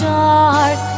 stars.